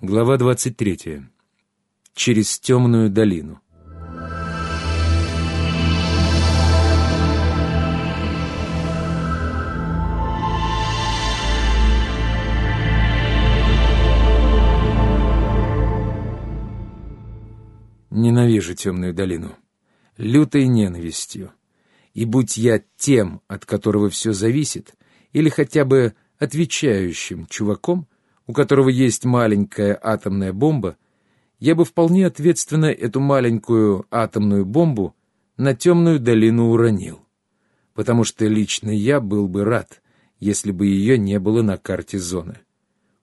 Глава 23. Через темную долину. Ненавижу темную долину. Лютой ненавистью. И будь я тем, от которого все зависит, или хотя бы отвечающим чуваком, у которого есть маленькая атомная бомба, я бы вполне ответственно эту маленькую атомную бомбу на темную долину уронил. Потому что лично я был бы рад, если бы ее не было на карте зоны.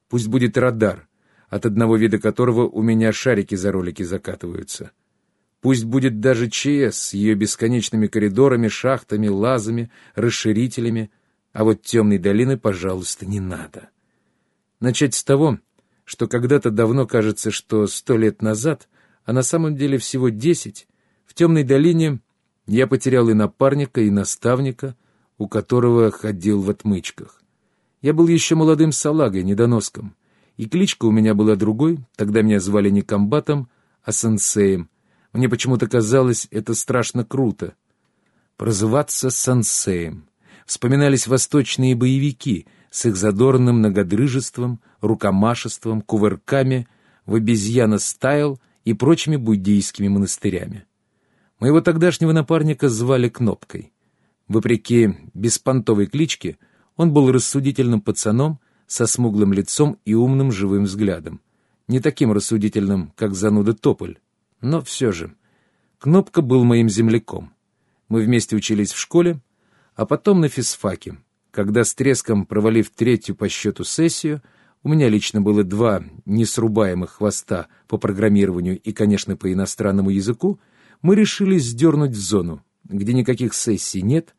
Пусть будет радар, от одного вида которого у меня шарики за ролики закатываются. Пусть будет даже ЧС с ее бесконечными коридорами, шахтами, лазами, расширителями, а вот темной долины, пожалуйста, не надо. Начать с того, что когда-то давно кажется, что сто лет назад, а на самом деле всего десять, в темной долине я потерял и напарника, и наставника, у которого ходил в отмычках. Я был еще молодым салагой, недоноском, и кличка у меня была другой, тогда меня звали не комбатом, а сенсеем. Мне почему-то казалось это страшно круто. Прозываться сенсеем. Вспоминались восточные боевики — с их задорным многодрыжеством, рукомашеством, кувырками в обезьяно-стайл и прочими буддийскими монастырями. Моего тогдашнего напарника звали Кнопкой. Вопреки беспонтовой кличке, он был рассудительным пацаном со смуглым лицом и умным живым взглядом. Не таким рассудительным, как зануда Тополь, но все же. Кнопка был моим земляком. Мы вместе учились в школе, а потом на физфаке, когда с треском, провалив третью по счету сессию, у меня лично было два несрубаемых хвоста по программированию и, конечно, по иностранному языку, мы решили сдернуть в зону, где никаких сессий нет,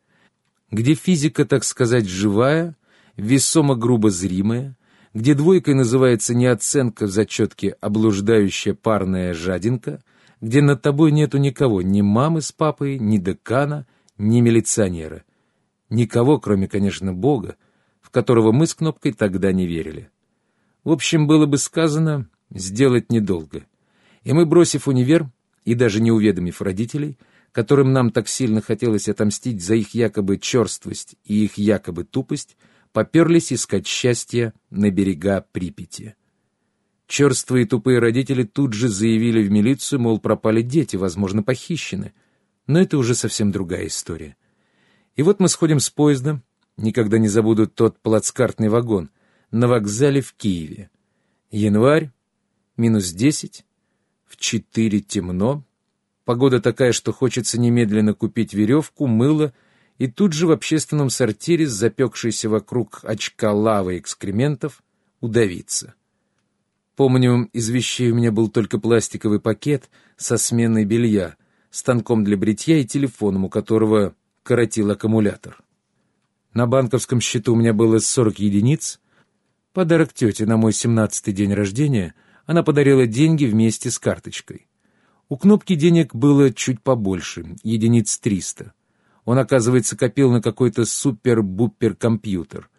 где физика, так сказать, живая, весомо грубо зримая, где двойкой называется не оценка в зачетке, а блуждающая парная жадинка, где над тобой нету никого, ни мамы с папой, ни декана, ни милиционера, Никого, кроме, конечно, Бога, в которого мы с Кнопкой тогда не верили. В общем, было бы сказано, сделать недолго. И мы, бросив универ и даже не уведомив родителей, которым нам так сильно хотелось отомстить за их якобы черствость и их якобы тупость, поперлись искать счастья на берега Припяти. Черствые и тупые родители тут же заявили в милицию, мол, пропали дети, возможно, похищены. Но это уже совсем другая история. И вот мы сходим с поезда, никогда не забуду тот плацкартный вагон, на вокзале в Киеве. Январь, минус десять, в четыре темно, погода такая, что хочется немедленно купить веревку, мыло и тут же в общественном сортире, запекшейся вокруг очка лавы экскрементов, удавиться. Помню, из вещей у меня был только пластиковый пакет со сменой белья, станком для бритья и телефоном, у которого коротил аккумулятор. На банковском счету у меня было 40 единиц. Подарок тете на мой 17-й день рождения она подарила деньги вместе с карточкой. У кнопки денег было чуть побольше, единиц 300. Он, оказывается, копил на какой-то супер-бупер-компьютер.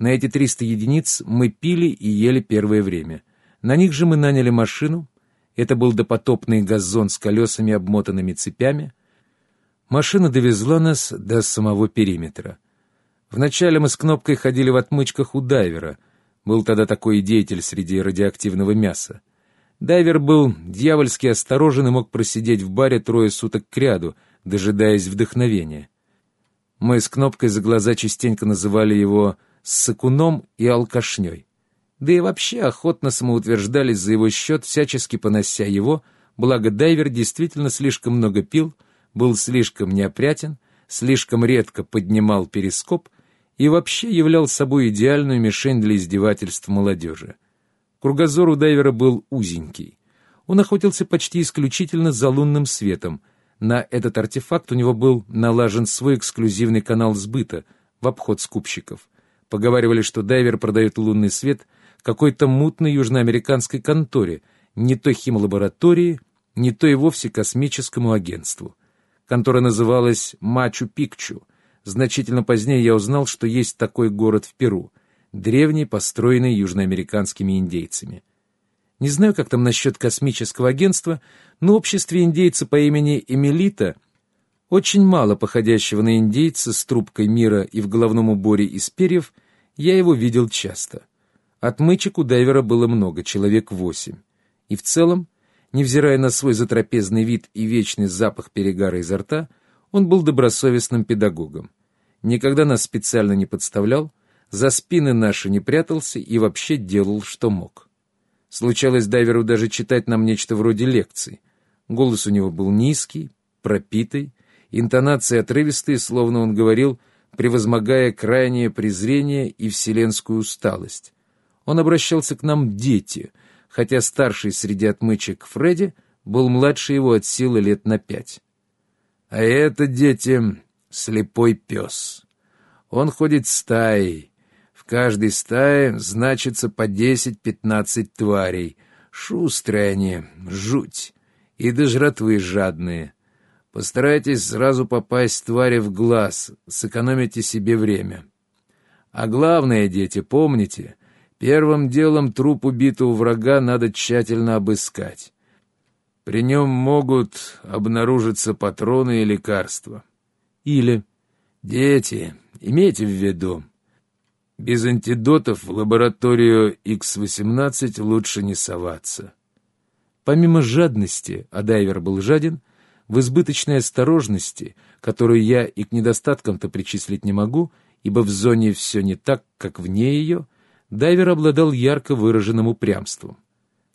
На эти 300 единиц мы пили и ели первое время. На них же мы наняли машину. Это был допотопный газон с колесами, обмотанными цепями — Машина довезла нас до самого периметра. Вначале мы с Кнопкой ходили в отмычках у дайвера. Был тогда такой деятель среди радиоактивного мяса. Дайвер был дьявольски осторожен и мог просидеть в баре трое суток кряду, дожидаясь вдохновения. Мы с Кнопкой за глаза частенько называли его «сакуном» и «алкашней». Да и вообще охотно самоутверждались за его счет, всячески понося его, благо дайвер действительно слишком много пил — был слишком неопрятен, слишком редко поднимал перископ и вообще являл собой идеальную мишень для издевательств молодежи. Кругозор у дайвера был узенький. Он охотился почти исключительно за лунным светом. На этот артефакт у него был налажен свой эксклюзивный канал сбыта в обход скупщиков. Поговаривали, что дайвер продает лунный свет какой-то мутной южноамериканской конторе, не то химлаборатории, не то и вовсе космическому агентству. Контора называлась Мачу-Пикчу. Значительно позднее я узнал, что есть такой город в Перу, древний, построенный южноамериканскими индейцами. Не знаю, как там насчет космического агентства, но обществе индейца по имени Эмилита, очень мало походящего на индейца с трубкой мира и в головном уборе из перьев, я его видел часто. Отмычек у дайвера было много, человек восемь. И в целом, невзирая на свой затрапезный вид и вечный запах перегара изо рта, он был добросовестным педагогом. Никогда нас специально не подставлял, за спины наши не прятался и вообще делал, что мог. Случалось дайверу даже читать нам нечто вроде лекций. Голос у него был низкий, пропитый, интонации отрывистые, словно он говорил, превозмогая крайнее презрение и вселенскую усталость. Он обращался к нам дети, хотя старший среди отмычек Фредди был младше его от силы лет на пять. А это, дети, слепой пес. Он ходит стаей, в каждой стае значится по десять-пятнадцать тварей. Шустрые они, жуть. И до жратвы жадные. Постарайтесь сразу попасть твари в глаз, сэкономите себе время. А главное, дети, помните, первым делом труп убитого врага надо тщательно обыскать. При нем могут обнаружиться патроны и лекарства. Или, дети, имейте в виду, без антидотов в лабораторию X-18 лучше не соваться. Помимо жадности, а дайвер был жаден, в избыточной осторожности, которую я и к недостаткам-то причислить не могу, ибо в зоне все не так, как вне ее, дайвер обладал ярко выраженным упрямством.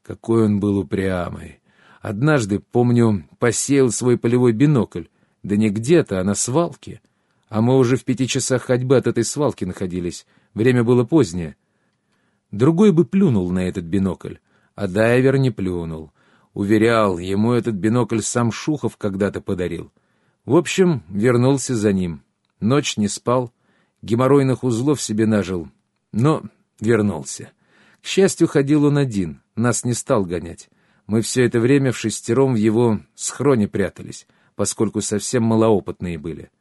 Какой он был упрямый! Однажды, помню, посеял свой полевой бинокль, да не где-то, а на свалке, а мы уже в пяти часах ходьбы от этой свалки находились, Время было позднее. Другой бы плюнул на этот бинокль, а дайвер не плюнул. Уверял, ему этот бинокль сам Шухов когда-то подарил. В общем, вернулся за ним. Ночь не спал, геморройных узлов себе нажил, но вернулся. К счастью, ходил он один, нас не стал гонять. Мы все это время в шестером в его схроне прятались, поскольку совсем малоопытные были.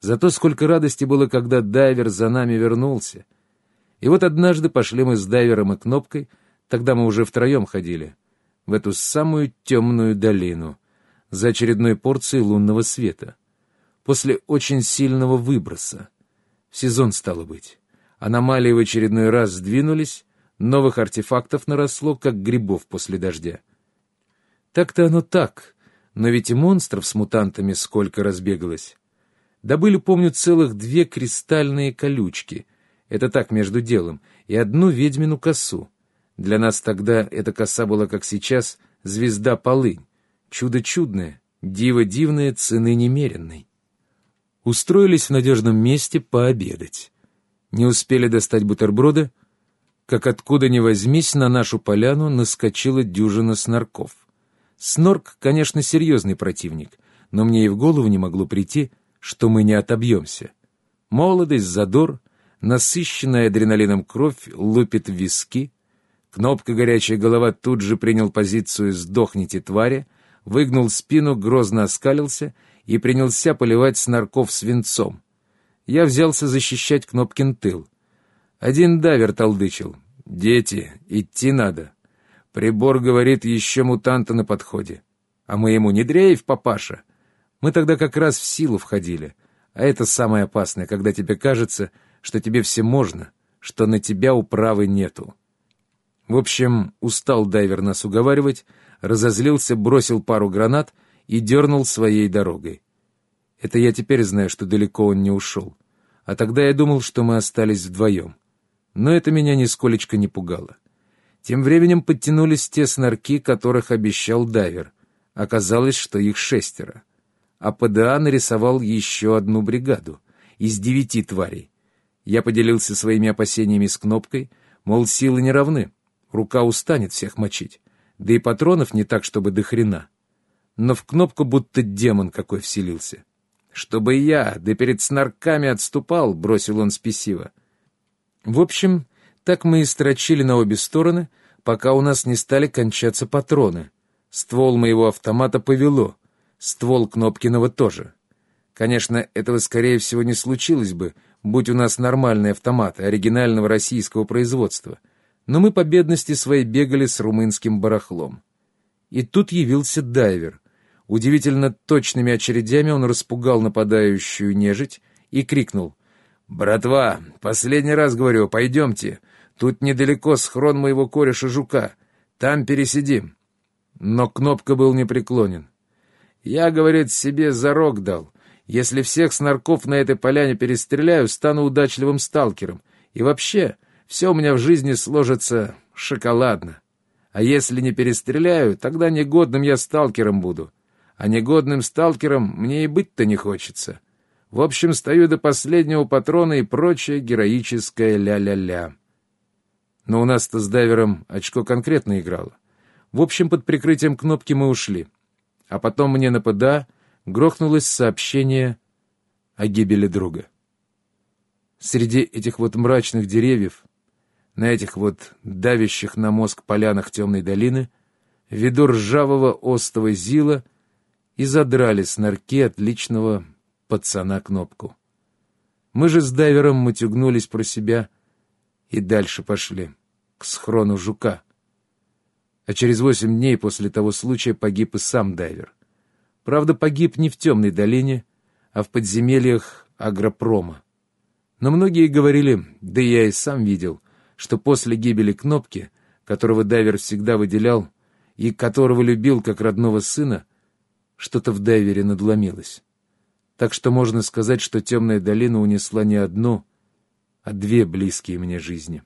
Зато сколько радости было, когда дайвер за нами вернулся — и вот однажды пошли мы с дайвером и кнопкой, тогда мы уже втроем ходили, в эту самую темную долину, за очередной порцией лунного света. После очень сильного выброса. В сезон стало быть. Аномалии в очередной раз сдвинулись, новых артефактов наросло, как грибов после дождя. Так-то оно так, но ведь и монстров с мутантами сколько разбегалось. Добыли, помню, целых две кристальные колючки — это так, между делом. И одну ведьмину косу. Для нас тогда эта коса была, как сейчас, звезда полынь. Чудо чудное, диво дивное, цены немеренной. Устроились в надежном месте пообедать. Не успели достать бутерброды, как откуда ни возьмись на нашу поляну наскочила дюжина снорков. Снорк, конечно, серьезный противник, но мне и в голову не могло прийти, что мы не отобьемся. Молодость, задор, насыщенная адреналином кровь лупит виски, кнопка горячая голова тут же принял позицию «сдохните, твари», выгнул спину, грозно оскалился и принялся поливать снарков свинцом. Я взялся защищать Кнопкин тыл. Один дайвер толдычил. «Дети, идти надо. Прибор говорит, еще мутанта на подходе. А мы ему не дрейф, папаша. Мы тогда как раз в силу входили. А это самое опасное, когда тебе кажется, что тебе все можно, что на тебя управы нету. В общем, устал дайвер нас уговаривать, разозлился, бросил пару гранат и дернул своей дорогой. Это я теперь знаю, что далеко он не ушел. А тогда я думал, что мы остались вдвоем. Но это меня нисколечко не пугало. Тем временем подтянулись те снарки, которых обещал дайвер. Оказалось, что их шестеро. А ПДА нарисовал еще одну бригаду из девяти тварей. Я поделился своими опасениями с кнопкой, мол, силы не равны, рука устанет всех мочить, да и патронов не так, чтобы до хрена. Но в кнопку будто демон какой вселился. «Чтобы я, да перед снарками отступал», — бросил он спесиво. В общем, так мы и строчили на обе стороны, пока у нас не стали кончаться патроны. Ствол моего автомата повело, ствол Кнопкиного тоже. Конечно, этого, скорее всего, не случилось бы, будь у нас нормальные автоматы оригинального российского производства. но мы по бедности своей бегали с румынским барахлом. И тут явился дайвер. Удивительно точными очередями он распугал нападающую нежить и крикнул. «Братва, последний раз говорю, пойдемте. Тут недалеко схрон моего кореша Жука. Там пересидим». Но Кнопка был непреклонен. «Я, — говорит, — себе зарок дал. Если всех снарков на этой поляне перестреляю, стану удачливым сталкером. И вообще, все у меня в жизни сложится шоколадно. А если не перестреляю, тогда негодным я сталкером буду. А негодным сталкером мне и быть-то не хочется. В общем, стою до последнего патрона и прочее героическое ля-ля-ля. Но у нас-то с дайвером очко конкретно играло. В общем, под прикрытием кнопки мы ушли. А потом мне на ПДА грохнулось сообщение о гибели друга. Среди этих вот мрачных деревьев, на этих вот давящих на мозг полянах темной долины, ввиду ржавого остого зила и задрали с норки отличного пацана кнопку. Мы же с дайвером мутюгнулись про себя и дальше пошли, к схрону жука. А через восемь дней после того случая погиб и сам дайвер. Правда, погиб не в темной долине, а в подземельях агропрома. Но многие говорили, да я и сам видел, что после гибели Кнопки, которого дайвер всегда выделял и которого любил как родного сына, что-то в дайвере надломилось. Так что можно сказать, что темная долина унесла не одну, а две близкие мне жизни.